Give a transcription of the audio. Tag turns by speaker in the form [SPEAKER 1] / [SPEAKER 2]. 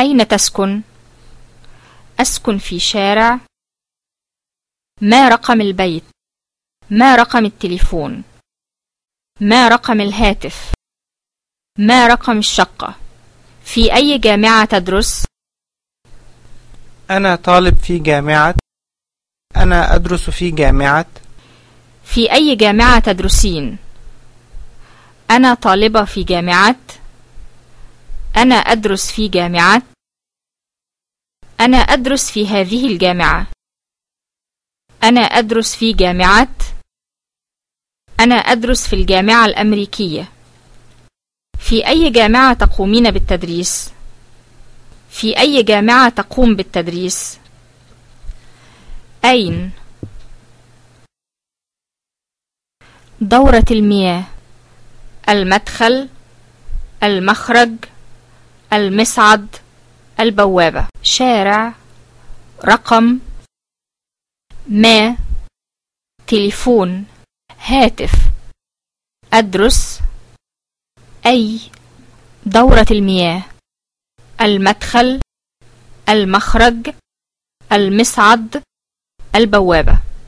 [SPEAKER 1] أين تسكن؟ أسكن في شارع ما رقم البيت؟ ما رقم التليفون؟ ما رقم الهاتف؟ ما رقم الشقة؟ في أي جامعة تدرس؟
[SPEAKER 2] أنا طالب في جامعة أنا أدرس في جامعة
[SPEAKER 1] في أي جامعة تدرسين؟ أنا طالبة في جامعة أنا أدرس في جامعة أنا أدرس في هذه الجامعة أنا أدرس في جامعة أنا أدرس في الجامعة الأمريكية في أي جامعة تقومين بالتدريس؟ في أي جامعة تقوم بالتدريس؟ أين؟ دورة المياه المدخل المخرج المصعد البوابة شارع رقم ما تليفون هاتف أدرس أي دورة المياه المدخل المخرج المصعد البوابة.